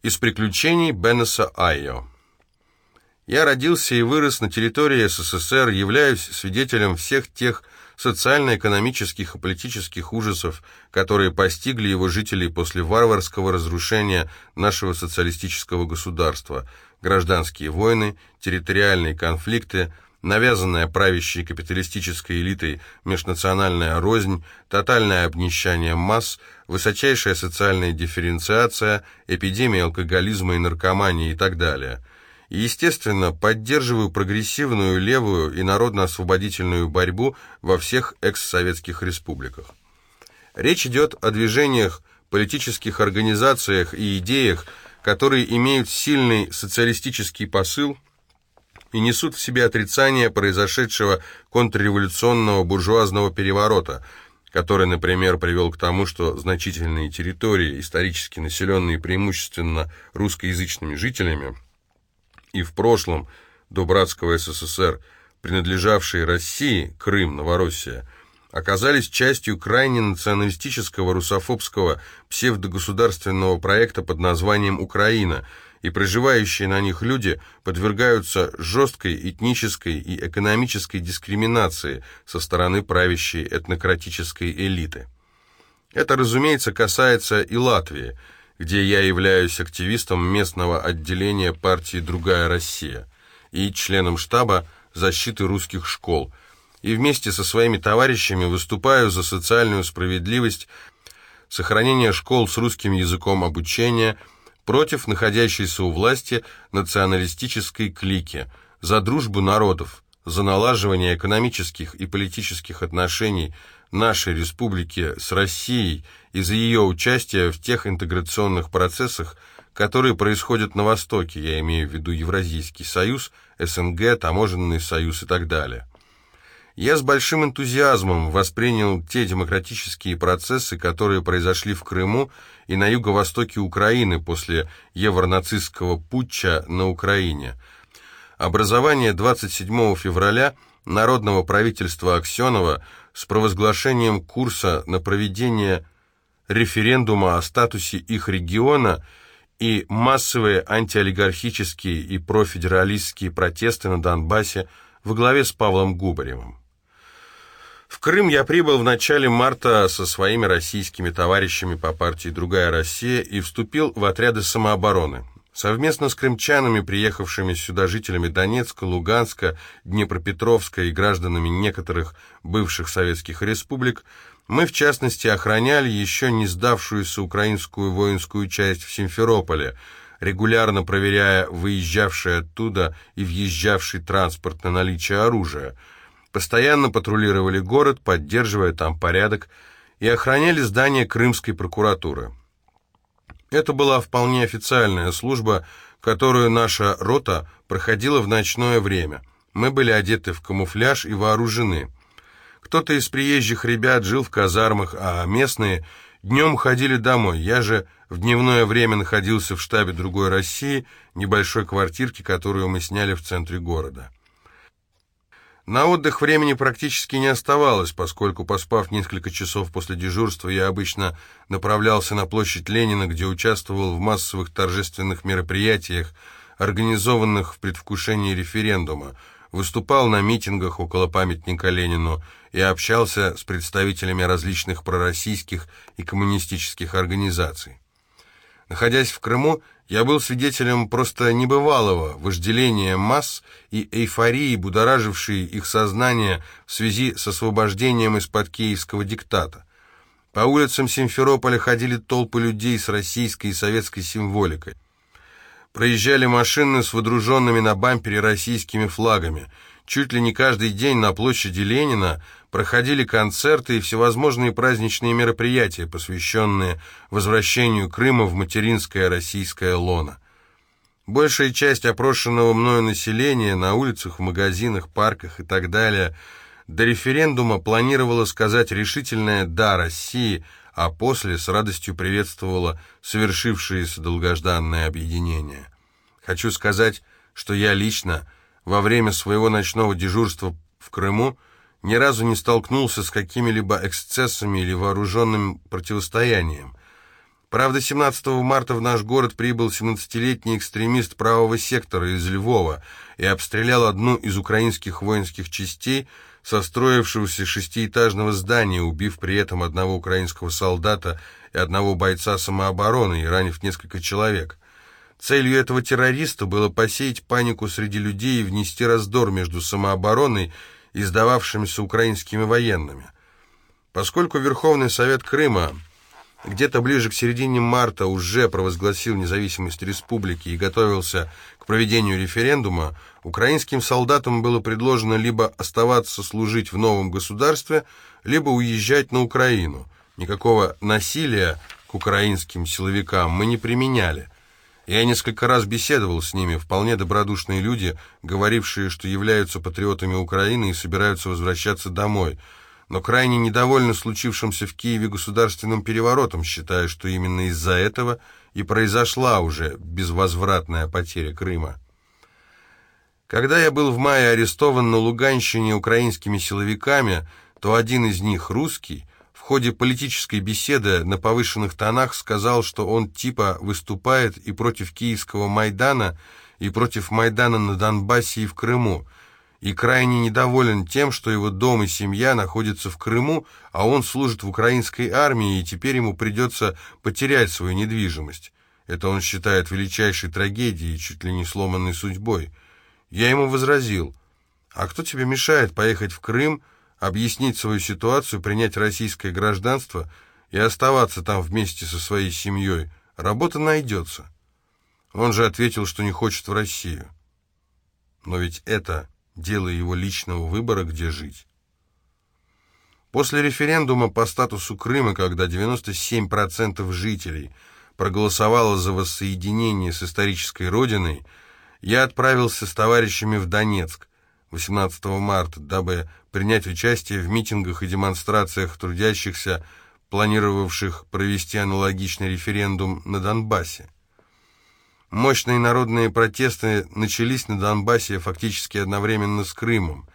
Из приключений Беннеса Айо. Я родился и вырос на территории СССР, являюсь свидетелем всех тех социально-экономических и политических ужасов, которые постигли его жителей после варварского разрушения нашего социалистического государства, гражданские войны, территориальные конфликты, навязанная правящей капиталистической элитой межнациональная рознь, тотальное обнищание масс, высочайшая социальная дифференциация, эпидемия алкоголизма и наркомании и так далее. И, естественно, поддерживаю прогрессивную, левую и народно-освободительную борьбу во всех экс-советских республиках. Речь идет о движениях, политических организациях и идеях, которые имеют сильный социалистический посыл – и несут в себе отрицание произошедшего контрреволюционного буржуазного переворота, который, например, привел к тому, что значительные территории, исторически населенные преимущественно русскоязычными жителями, и в прошлом до братского СССР, принадлежавшие России, Крым, Новороссия, оказались частью крайне националистического русофобского псевдогосударственного проекта под названием «Украина», и проживающие на них люди подвергаются жесткой этнической и экономической дискриминации со стороны правящей этнократической элиты. Это, разумеется, касается и Латвии, где я являюсь активистом местного отделения партии «Другая Россия» и членом штаба защиты русских школ, и вместе со своими товарищами выступаю за социальную справедливость, сохранение школ с русским языком обучения – против находящейся у власти националистической клики, за дружбу народов, за налаживание экономических и политических отношений нашей республики с Россией и за ее участие в тех интеграционных процессах, которые происходят на Востоке, я имею в виду Евразийский союз, СНГ, Таможенный союз и так далее. Я с большим энтузиазмом воспринял те демократические процессы, которые произошли в Крыму и на юго-востоке Украины после евронацистского путча на Украине. Образование 27 февраля Народного правительства Аксенова с провозглашением курса на проведение референдума о статусе их региона и массовые антиолигархические и профедералистские протесты на Донбассе во главе с Павлом Губаревым. В Крым я прибыл в начале марта со своими российскими товарищами по партии «Другая Россия» и вступил в отряды самообороны. Совместно с крымчанами, приехавшими сюда жителями Донецка, Луганска, Днепропетровска и гражданами некоторых бывших советских республик, мы, в частности, охраняли еще не сдавшуюся украинскую воинскую часть в Симферополе, регулярно проверяя выезжавший оттуда и въезжавший транспорт на наличие оружия – постоянно патрулировали город, поддерживая там порядок, и охраняли здание Крымской прокуратуры. Это была вполне официальная служба, которую наша рота проходила в ночное время. Мы были одеты в камуфляж и вооружены. Кто-то из приезжих ребят жил в казармах, а местные днем ходили домой. Я же в дневное время находился в штабе другой России, небольшой квартирке, которую мы сняли в центре города. На отдых времени практически не оставалось, поскольку, поспав несколько часов после дежурства, я обычно направлялся на площадь Ленина, где участвовал в массовых торжественных мероприятиях, организованных в предвкушении референдума, выступал на митингах около памятника Ленину и общался с представителями различных пророссийских и коммунистических организаций. Находясь в Крыму, я был свидетелем просто небывалого вожделения масс и эйфории, будоражившей их сознание в связи с освобождением из-под киевского диктата. По улицам Симферополя ходили толпы людей с российской и советской символикой. Проезжали машины с водруженными на бампере российскими флагами – Чуть ли не каждый день на площади Ленина проходили концерты и всевозможные праздничные мероприятия, посвященные возвращению Крыма в материнское российское лоно. Большая часть опрошенного мною населения на улицах, в магазинах, парках и так далее до референдума планировала сказать решительное «да» России, а после с радостью приветствовала совершившееся долгожданное объединение. Хочу сказать, что я лично – во время своего ночного дежурства в Крыму ни разу не столкнулся с какими-либо эксцессами или вооруженным противостоянием. Правда, 17 марта в наш город прибыл 17-летний экстремист правого сектора из Львова и обстрелял одну из украинских воинских частей, состроившегося шестиэтажного здания, убив при этом одного украинского солдата и одного бойца самообороны и ранив несколько человек. Целью этого террориста было посеять панику среди людей и внести раздор между самообороной и сдававшимися украинскими военными. Поскольку Верховный Совет Крыма где-то ближе к середине марта уже провозгласил независимость республики и готовился к проведению референдума, украинским солдатам было предложено либо оставаться служить в новом государстве, либо уезжать на Украину. Никакого насилия к украинским силовикам мы не применяли. Я несколько раз беседовал с ними, вполне добродушные люди, говорившие, что являются патриотами Украины и собираются возвращаться домой – но крайне недовольны случившимся в Киеве государственным переворотом, считая, что именно из-за этого и произошла уже безвозвратная потеря Крыма. Когда я был в мае арестован на Луганщине украинскими силовиками, то один из них, русский, ходе политической беседы на повышенных тонах сказал, что он типа выступает и против киевского Майдана, и против Майдана на Донбассе и в Крыму, и крайне недоволен тем, что его дом и семья находятся в Крыму, а он служит в украинской армии, и теперь ему придется потерять свою недвижимость. Это он считает величайшей трагедией, чуть ли не сломанной судьбой. Я ему возразил, а кто тебе мешает поехать в Крым, объяснить свою ситуацию, принять российское гражданство и оставаться там вместе со своей семьей? Работа найдется. Он же ответил, что не хочет в Россию. Но ведь это дело его личного выбора, где жить. После референдума по статусу Крыма, когда 97% жителей проголосовало за воссоединение с исторической родиной, я отправился с товарищами в Донецк 18 марта, дабы принять участие в митингах и демонстрациях трудящихся, планировавших провести аналогичный референдум на Донбассе. Мощные народные протесты начались на Донбассе фактически одновременно с Крымом.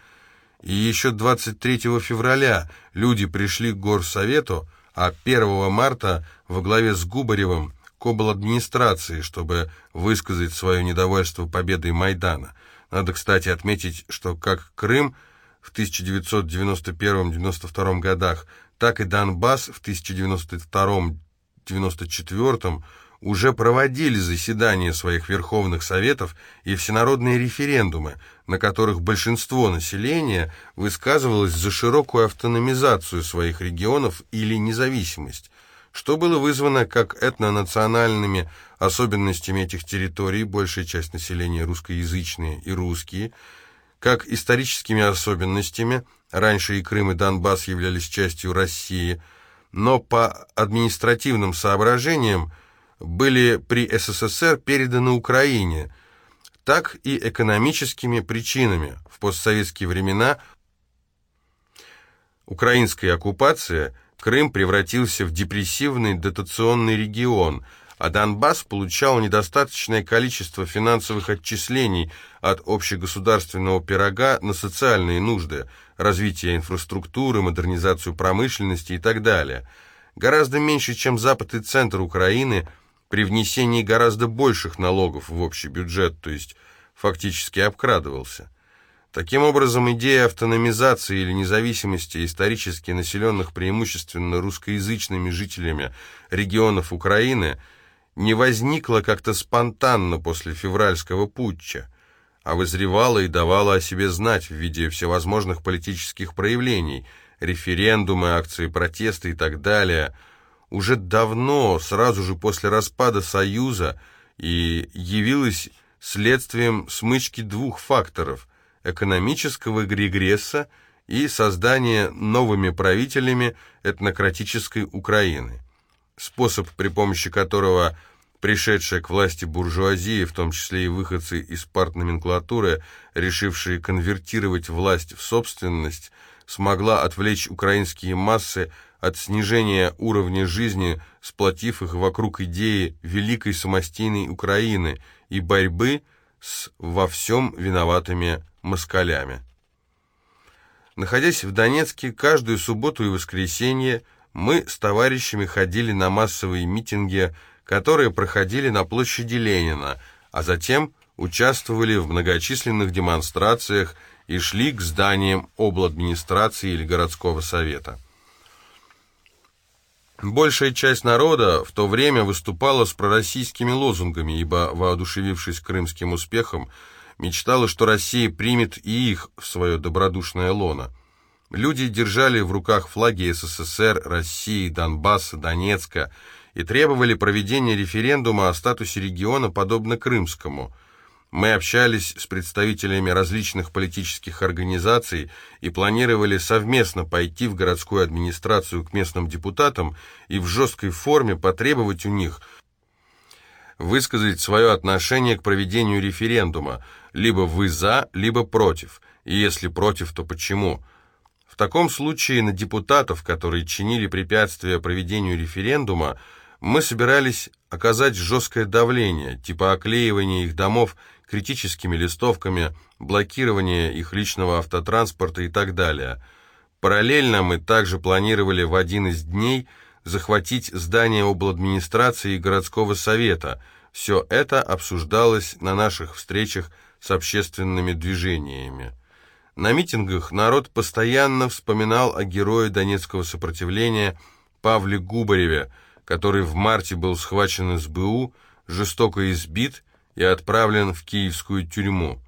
И еще 23 февраля люди пришли к горсовету, а 1 марта во главе с Губаревым к администрации, чтобы высказать свое недовольство победой Майдана. Надо, кстати, отметить, что как Крым в 1991-1992 годах, так и Донбасс в 1992-1994 уже проводили заседания своих Верховных Советов и всенародные референдумы, на которых большинство населения высказывалось за широкую автономизацию своих регионов или независимость, что было вызвано как этнонациональными особенностями этих территорий, большая часть населения русскоязычные и русские, как историческими особенностями, раньше и Крым и Донбасс являлись частью России, но по административным соображениям были при СССР переданы Украине, так и экономическими причинами. В постсоветские времена украинской оккупации Крым превратился в депрессивный дотационный регион, а Донбасс получал недостаточное количество финансовых отчислений от общегосударственного пирога на социальные нужды, развитие инфраструктуры, модернизацию промышленности и так далее. Гораздо меньше, чем запад и центр Украины – при внесении гораздо больших налогов в общий бюджет, то есть фактически обкрадывался. Таким образом, идея автономизации или независимости исторически населенных преимущественно русскоязычными жителями регионов Украины не возникла как-то спонтанно после февральского путча, а вызревала и давала о себе знать в виде всевозможных политических проявлений, референдумы, акции протеста и так далее – уже давно, сразу же после распада Союза, и явилась следствием смычки двух факторов – экономического регресса и создания новыми правителями этнократической Украины. Способ, при помощи которого пришедшая к власти буржуазия, в том числе и выходцы из партноменклатуры, решившие конвертировать власть в собственность, смогла отвлечь украинские массы от снижения уровня жизни, сплотив их вокруг идеи великой самостийной Украины и борьбы с во всем виноватыми москалями. Находясь в Донецке, каждую субботу и воскресенье мы с товарищами ходили на массовые митинги, которые проходили на площади Ленина, а затем участвовали в многочисленных демонстрациях и шли к зданиям обладминистрации или городского совета. Большая часть народа в то время выступала с пророссийскими лозунгами, ибо, воодушевившись крымским успехом, мечтала, что Россия примет и их в свое добродушное лоно. Люди держали в руках флаги СССР, России, Донбасса, Донецка и требовали проведения референдума о статусе региона, подобно крымскому – мы общались с представителями различных политических организаций и планировали совместно пойти в городскую администрацию к местным депутатам и в жесткой форме потребовать у них высказать свое отношение к проведению референдума, либо вы за, либо против, и если против, то почему. В таком случае на депутатов, которые чинили препятствия проведению референдума, мы собирались оказать жесткое давление, типа оклеивания их домов критическими листовками, блокирование их личного автотранспорта и так далее. Параллельно мы также планировали в один из дней захватить здание обладминистрации и городского совета. Все это обсуждалось на наших встречах с общественными движениями. На митингах народ постоянно вспоминал о герое Донецкого сопротивления Павле Губареве, который в марте был схвачен СБУ, жестоко избит и отправлен в киевскую тюрьму.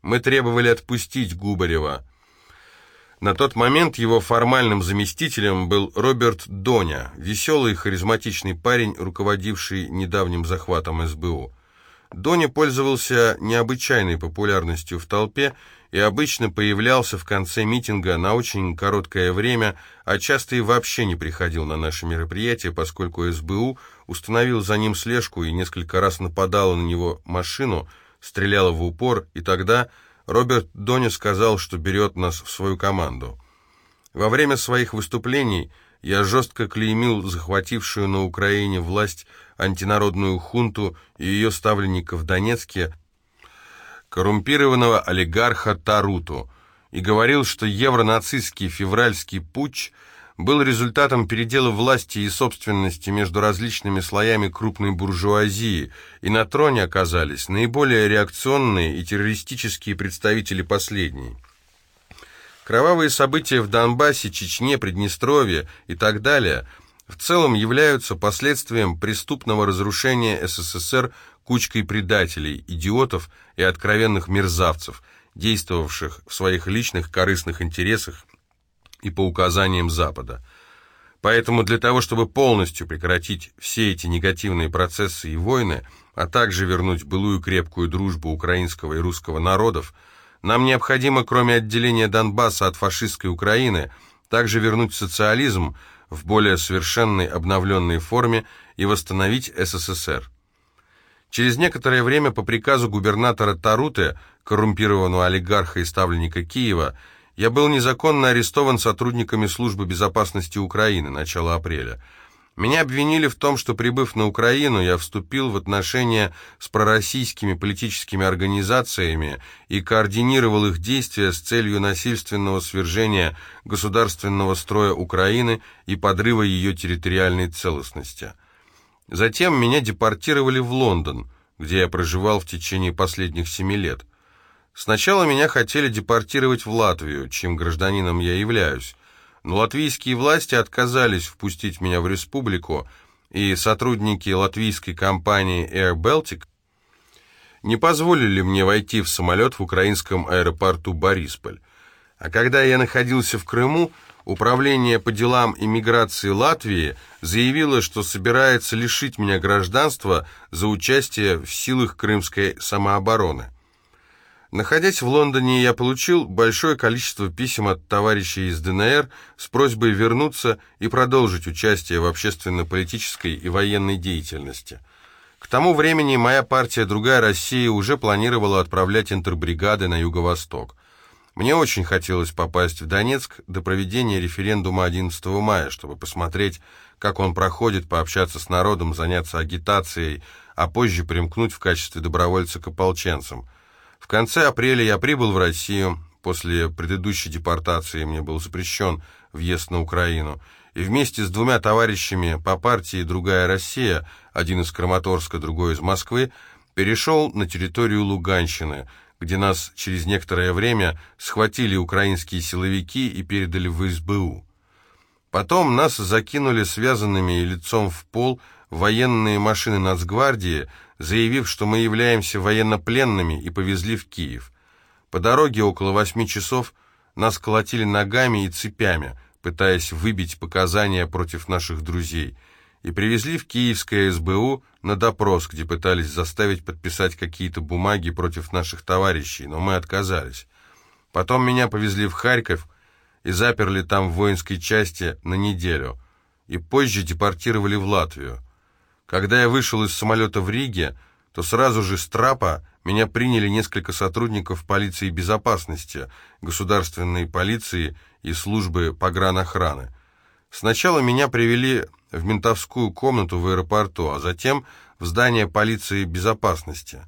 Мы требовали отпустить Губарева. На тот момент его формальным заместителем был Роберт Доня, веселый харизматичный парень, руководивший недавним захватом СБУ. Доня пользовался необычайной популярностью в толпе и обычно появлялся в конце митинга на очень короткое время, а часто и вообще не приходил на наши мероприятия, поскольку СБУ установил за ним слежку и несколько раз нападала на него машину, стреляла в упор, и тогда Роберт Дони сказал, что берет нас в свою команду. Во время своих выступлений я жестко клеймил захватившую на Украине власть антинародную хунту и ее ставленников в Донецке, коррумпированного олигарха Таруту и говорил, что евронацистский февральский путч был результатом передела власти и собственности между различными слоями крупной буржуазии, и на троне оказались наиболее реакционные и террористические представители последней. Кровавые события в Донбассе, Чечне, Приднестровье и так далее в целом являются последствием преступного разрушения СССР кучкой предателей, идиотов и откровенных мерзавцев, действовавших в своих личных корыстных интересах и по указаниям Запада. Поэтому для того, чтобы полностью прекратить все эти негативные процессы и войны, а также вернуть былую крепкую дружбу украинского и русского народов, нам необходимо, кроме отделения Донбасса от фашистской Украины, также вернуть социализм в более совершенной обновленной форме и восстановить СССР. Через некоторое время по приказу губернатора Таруты, коррумпированного олигарха и ставленника Киева, я был незаконно арестован сотрудниками службы безопасности Украины начала апреля. Меня обвинили в том, что, прибыв на Украину, я вступил в отношения с пророссийскими политическими организациями и координировал их действия с целью насильственного свержения государственного строя Украины и подрыва ее территориальной целостности. Затем меня депортировали в Лондон, где я проживал в течение последних семи лет. Сначала меня хотели депортировать в Латвию, чем гражданином я являюсь, но латвийские власти отказались впустить меня в республику, и сотрудники латвийской компании Air Baltic не позволили мне войти в самолет в украинском аэропорту Борисполь. А когда я находился в Крыму, Управление по делам иммиграции Латвии заявило, что собирается лишить меня гражданства за участие в силах крымской самообороны. Находясь в Лондоне, я получил большое количество писем от товарищей из ДНР с просьбой вернуться и продолжить участие в общественно-политической и военной деятельности. К тому времени моя партия «Другая Россия» уже планировала отправлять интербригады на юго-восток. Мне очень хотелось попасть в Донецк до проведения референдума 11 мая, чтобы посмотреть, как он проходит, пообщаться с народом, заняться агитацией, а позже примкнуть в качестве добровольца к ополченцам. Конце апреля я прибыл в Россию, после предыдущей депортации мне был запрещен въезд на Украину, и вместе с двумя товарищами по партии «Другая Россия», один из Краматорска, другой из Москвы, перешел на территорию Луганщины, где нас через некоторое время схватили украинские силовики и передали в СБУ. Потом нас закинули связанными лицом в пол военные машины Нацгвардии, заявив, что мы являемся военнопленными, и повезли в Киев. По дороге около восьми часов нас колотили ногами и цепями, пытаясь выбить показания против наших друзей, и привезли в Киевское СБУ на допрос, где пытались заставить подписать какие-то бумаги против наших товарищей, но мы отказались. Потом меня повезли в Харьков и заперли там в воинской части на неделю, и позже депортировали в Латвию. Когда я вышел из самолета в Риге, то сразу же с трапа меня приняли несколько сотрудников полиции безопасности, государственной полиции и службы погранохраны. Сначала меня привели в ментовскую комнату в аэропорту, а затем в здание полиции безопасности,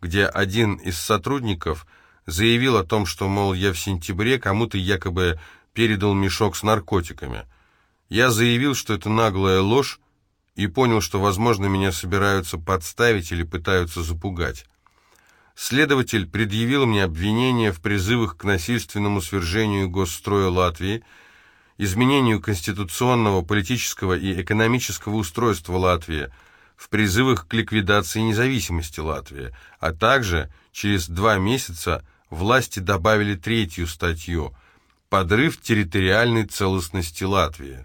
где один из сотрудников заявил о том, что, мол, я в сентябре кому-то якобы передал мешок с наркотиками. Я заявил, что это наглая ложь, и понял, что, возможно, меня собираются подставить или пытаются запугать. Следователь предъявил мне обвинение в призывах к насильственному свержению госстроя Латвии, изменению конституционного, политического и экономического устройства Латвии, в призывах к ликвидации независимости Латвии, а также через два месяца власти добавили третью статью «Подрыв территориальной целостности Латвии».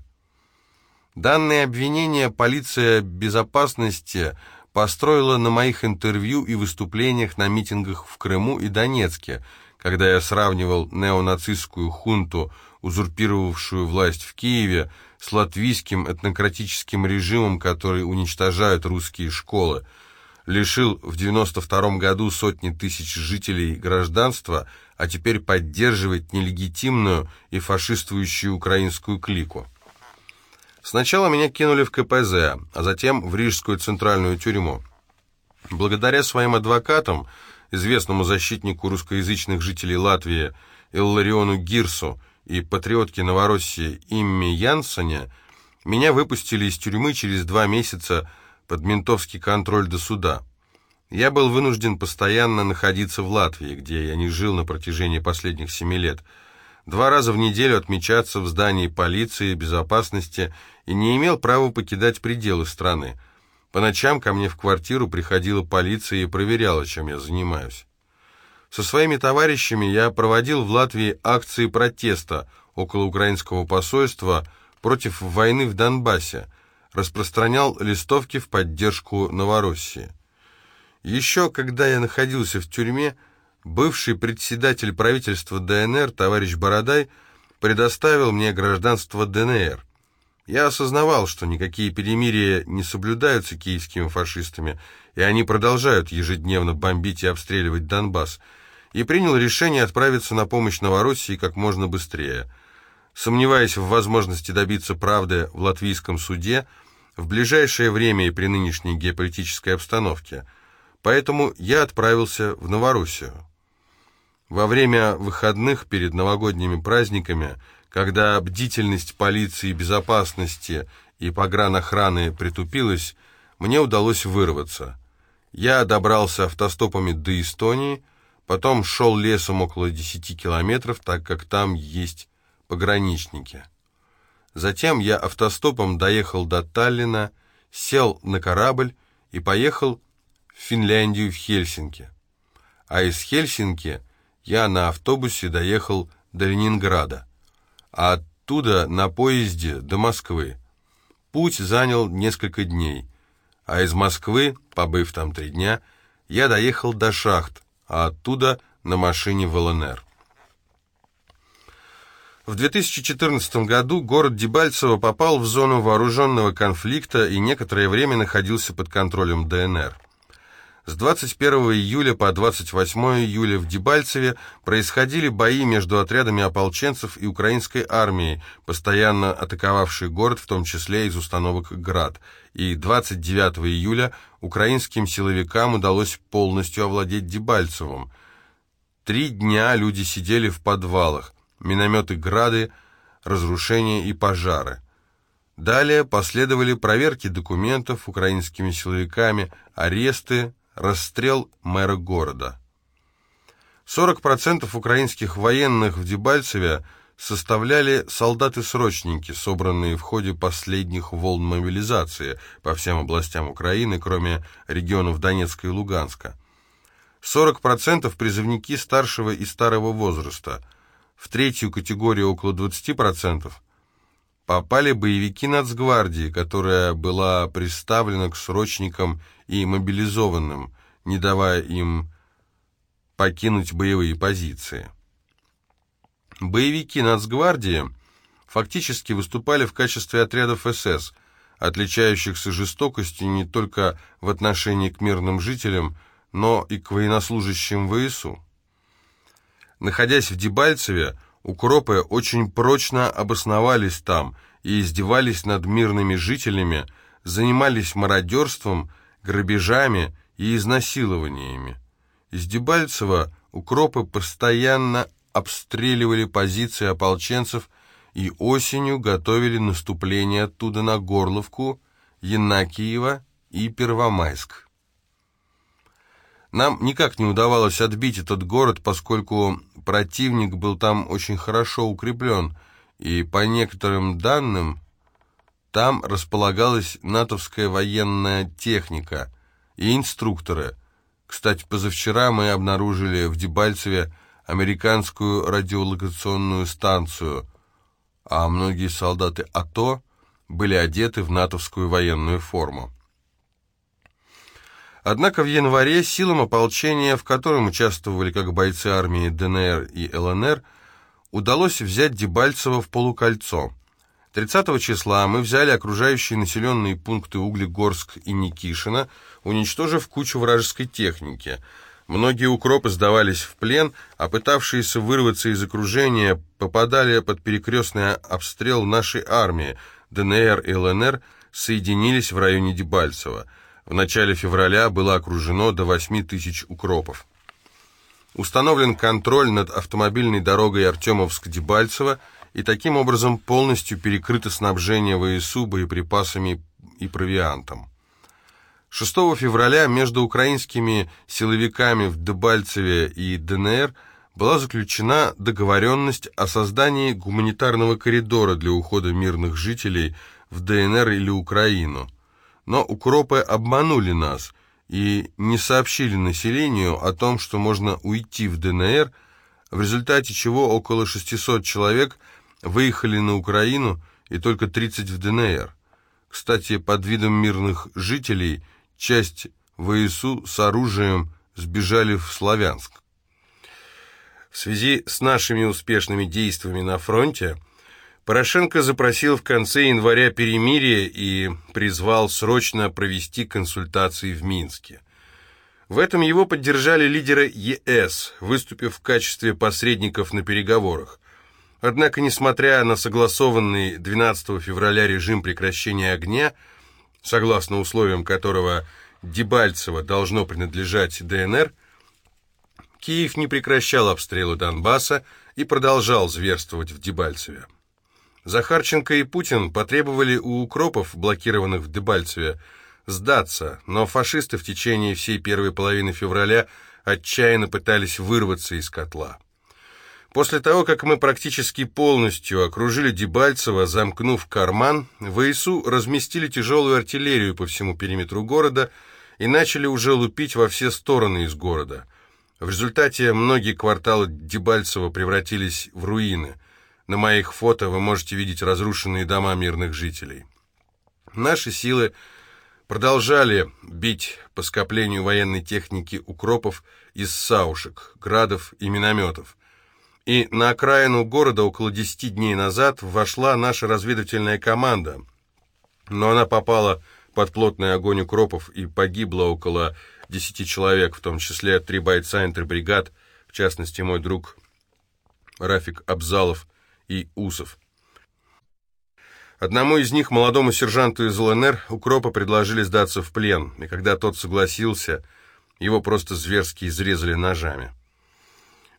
Данные обвинения полиция безопасности построила на моих интервью и выступлениях на митингах в Крыму и Донецке, когда я сравнивал неонацистскую хунту, узурпировавшую власть в Киеве, с латвийским этнократическим режимом, который уничтожает русские школы, лишил в 92 году сотни тысяч жителей гражданства, а теперь поддерживает нелегитимную и фашистующую украинскую клику. Сначала меня кинули в КПЗ, а затем в Рижскую центральную тюрьму. Благодаря своим адвокатам, известному защитнику русскоязычных жителей Латвии Иллариону Гирсу и патриотке Новороссии Имми Янсоне, меня выпустили из тюрьмы через два месяца под ментовский контроль до суда. Я был вынужден постоянно находиться в Латвии, где я не жил на протяжении последних семи лет – два раза в неделю отмечаться в здании полиции, безопасности и не имел права покидать пределы страны. По ночам ко мне в квартиру приходила полиция и проверяла, чем я занимаюсь. Со своими товарищами я проводил в Латвии акции протеста около украинского посольства против войны в Донбассе, распространял листовки в поддержку Новороссии. Еще когда я находился в тюрьме, Бывший председатель правительства ДНР, товарищ Бородай, предоставил мне гражданство ДНР. Я осознавал, что никакие перемирия не соблюдаются киевскими фашистами, и они продолжают ежедневно бомбить и обстреливать Донбасс, и принял решение отправиться на помощь Новороссии как можно быстрее. Сомневаясь в возможности добиться правды в латвийском суде, в ближайшее время и при нынешней геополитической обстановке. Поэтому я отправился в Новороссию. Во время выходных перед новогодними праздниками, когда бдительность полиции безопасности и погранохраны притупилась, мне удалось вырваться. Я добрался автостопами до Эстонии, потом шел лесом около 10 километров, так как там есть пограничники. Затем я автостопом доехал до Таллина, сел на корабль и поехал в Финляндию, в Хельсинки. А из Хельсинки я на автобусе доехал до Ленинграда, а оттуда на поезде до Москвы. Путь занял несколько дней, а из Москвы, побыв там три дня, я доехал до шахт, а оттуда на машине в ЛНР. В 2014 году город Дебальцево попал в зону вооруженного конфликта и некоторое время находился под контролем ДНР. С 21 июля по 28 июля в Дебальцеве происходили бои между отрядами ополченцев и украинской армией, постоянно атаковавшей город, в том числе из установок «Град». И 29 июля украинским силовикам удалось полностью овладеть Дебальцевым. Три дня люди сидели в подвалах, минометы «Грады», разрушения и пожары. Далее последовали проверки документов украинскими силовиками, аресты, расстрел мэра города. 40% украинских военных в Дебальцеве составляли солдаты-срочники, собранные в ходе последних волн мобилизации по всем областям Украины, кроме регионов Донецка и Луганска. 40% призывники старшего и старого возраста. В третью категорию около 20% попали боевики Нацгвардии, которая была приставлена к срочникам и мобилизованным, не давая им покинуть боевые позиции. Боевики Нацгвардии фактически выступали в качестве отрядов СС, отличающихся жестокостью не только в отношении к мирным жителям, но и к военнослужащим ВСУ. Находясь в Дебальцеве, укропы очень прочно обосновались там и издевались над мирными жителями, занимались мародерством, грабежами и изнасилованиями. Из Дебальцева укропы постоянно обстреливали позиции ополченцев и осенью готовили наступление оттуда на Горловку, Янакиево и Первомайск. Нам никак не удавалось отбить этот город, поскольку противник был там очень хорошо укреплен, и по некоторым данным там располагалась натовская военная техника и инструкторы. Кстати, позавчера мы обнаружили в Дебальцеве американскую радиолокационную станцию, а многие солдаты АТО были одеты в натовскую военную форму. Однако в январе силам ополчения, в котором участвовали как бойцы армии ДНР и ЛНР, удалось взять Дебальцево в полукольцо. 30 числа мы взяли окружающие населенные пункты Углегорск и Никишино, уничтожив кучу вражеской техники. Многие укропы сдавались в плен, а пытавшиеся вырваться из окружения попадали под перекрестный обстрел нашей армии. ДНР и ЛНР соединились в районе Дебальцево. В начале февраля было окружено до 8 тысяч укропов. Установлен контроль над автомобильной дорогой Артемовск-Дебальцево, и таким образом полностью перекрыто снабжение ВСУ боеприпасами и провиантом. 6 февраля между украинскими силовиками в Дебальцеве и ДНР была заключена договоренность о создании гуманитарного коридора для ухода мирных жителей в ДНР или Украину. Но укропы обманули нас и не сообщили населению о том, что можно уйти в ДНР, в результате чего около 600 человек выехали на Украину и только 30 в ДНР. Кстати, под видом мирных жителей часть ВСУ с оружием сбежали в Славянск. В связи с нашими успешными действиями на фронте Порошенко запросил в конце января перемирие и призвал срочно провести консультации в Минске. В этом его поддержали лидеры ЕС, выступив в качестве посредников на переговорах. Однако, несмотря на согласованный 12 февраля режим прекращения огня, согласно условиям которого Дебальцево должно принадлежать ДНР, Киев не прекращал обстрелы Донбасса и продолжал зверствовать в Дебальцеве. Захарченко и Путин потребовали у укропов, блокированных в Дебальцеве, сдаться, но фашисты в течение всей первой половины февраля отчаянно пытались вырваться из котла. После того, как мы практически полностью окружили Дебальцево, замкнув карман, ВСУ разместили тяжелую артиллерию по всему периметру города и начали уже лупить во все стороны из города. В результате многие кварталы Дебальцева превратились в руины – на моих фото вы можете видеть разрушенные дома мирных жителей. Наши силы продолжали бить по скоплению военной техники укропов из саушек, градов и минометов. И на окраину города около 10 дней назад вошла наша разведывательная команда, но она попала под плотный огонь укропов и погибло около 10 человек, в том числе три бойца интербригад, в частности мой друг Рафик Абзалов, и Усов. Одному из них, молодому сержанту из ЛНР, укропа предложили сдаться в плен, и когда тот согласился, его просто зверски изрезали ножами.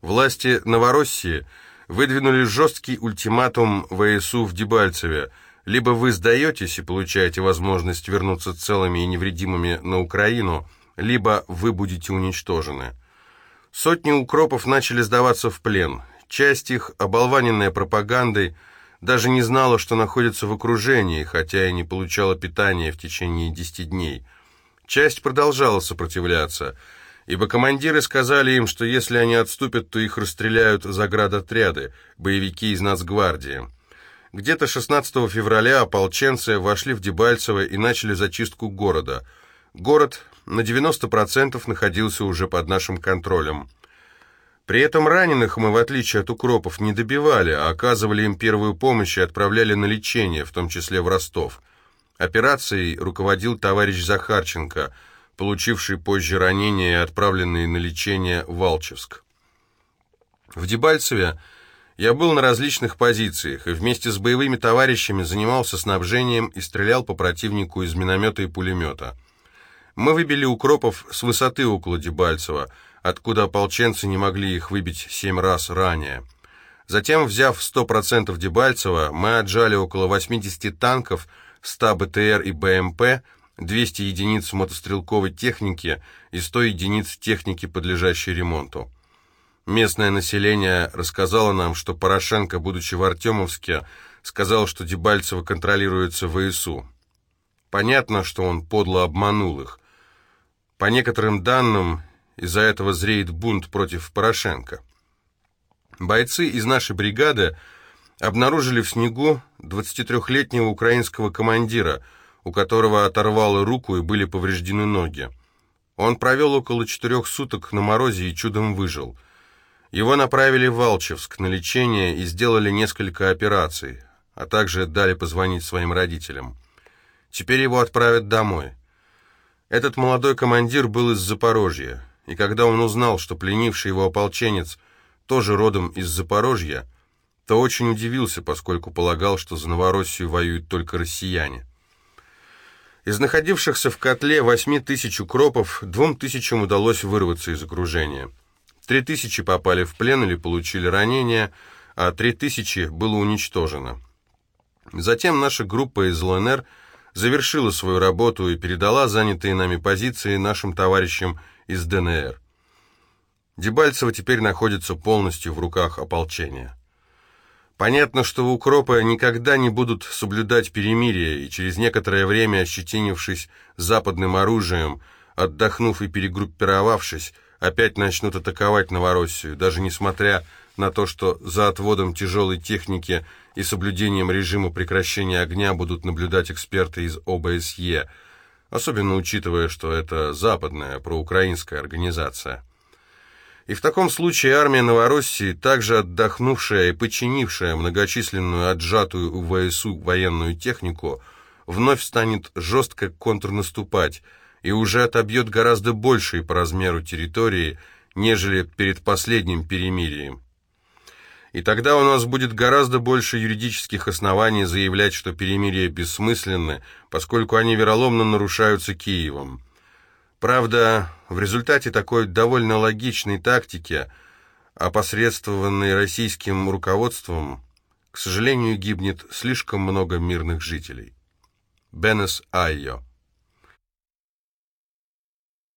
Власти Новороссии выдвинули жесткий ультиматум ВСУ в Дебальцеве Либо вы сдаетесь и получаете возможность вернуться целыми и невредимыми на Украину, либо вы будете уничтожены. Сотни укропов начали сдаваться в плен. Часть их, оболваненная пропагандой, даже не знала, что находится в окружении, хотя и не получала питания в течение десяти дней. Часть продолжала сопротивляться, ибо командиры сказали им, что если они отступят, то их расстреляют заградотряды, боевики из нацгвардии. Где-то 16 февраля ополченцы вошли в Дебальцево и начали зачистку города. Город на 90% находился уже под нашим контролем. При этом раненых мы, в отличие от укропов, не добивали, а оказывали им первую помощь и отправляли на лечение, в том числе в Ростов. Операцией руководил товарищ Захарченко, получивший позже ранение и отправленный на лечение в Алчевск. В Дебальцеве я был на различных позициях и вместе с боевыми товарищами занимался снабжением и стрелял по противнику из миномета и пулемета. Мы выбили укропов с высоты около Дебальцева, откуда ополченцы не могли их выбить семь раз ранее. Затем, взяв 100% Дебальцева, мы отжали около 80 танков, 100 БТР и БМП, 200 единиц мотострелковой техники и 100 единиц техники, подлежащей ремонту. Местное население рассказало нам, что Порошенко, будучи в Артемовске, сказал, что Дебальцево контролируется ВСУ. Понятно, что он подло обманул их. По некоторым данным, из-за этого зреет бунт против Порошенко. Бойцы из нашей бригады обнаружили в снегу 23-летнего украинского командира, у которого оторвало руку и были повреждены ноги. Он провел около четырех суток на морозе и чудом выжил – его направили в Волчевск на лечение и сделали несколько операций, а также дали позвонить своим родителям. Теперь его отправят домой. Этот молодой командир был из Запорожья, и когда он узнал, что пленивший его ополченец тоже родом из Запорожья, то очень удивился, поскольку полагал, что за Новороссию воюют только россияне. Из находившихся в котле восьми тысяч укропов двум тысячам удалось вырваться из окружения – Три тысячи попали в плен или получили ранения, а три тысячи было уничтожено. Затем наша группа из ЛНР завершила свою работу и передала занятые нами позиции нашим товарищам из ДНР. Дебальцево теперь находится полностью в руках ополчения. Понятно, что укропы никогда не будут соблюдать перемирие, и через некоторое время, ощетинившись западным оружием, отдохнув и перегруппировавшись, опять начнут атаковать Новороссию, даже несмотря на то, что за отводом тяжелой техники и соблюдением режима прекращения огня будут наблюдать эксперты из ОБСЕ, особенно учитывая, что это западная проукраинская организация. И в таком случае армия Новороссии, также отдохнувшая и подчинившая многочисленную отжатую у ВСУ военную технику, вновь станет жестко контрнаступать – и уже отобьет гораздо большие по размеру территории, нежели перед последним перемирием. И тогда у нас будет гораздо больше юридических оснований заявлять, что перемирия бессмысленны, поскольку они вероломно нарушаются Киевом. Правда, в результате такой довольно логичной тактики, опосредствованной российским руководством, к сожалению, гибнет слишком много мирных жителей. Бенес Айо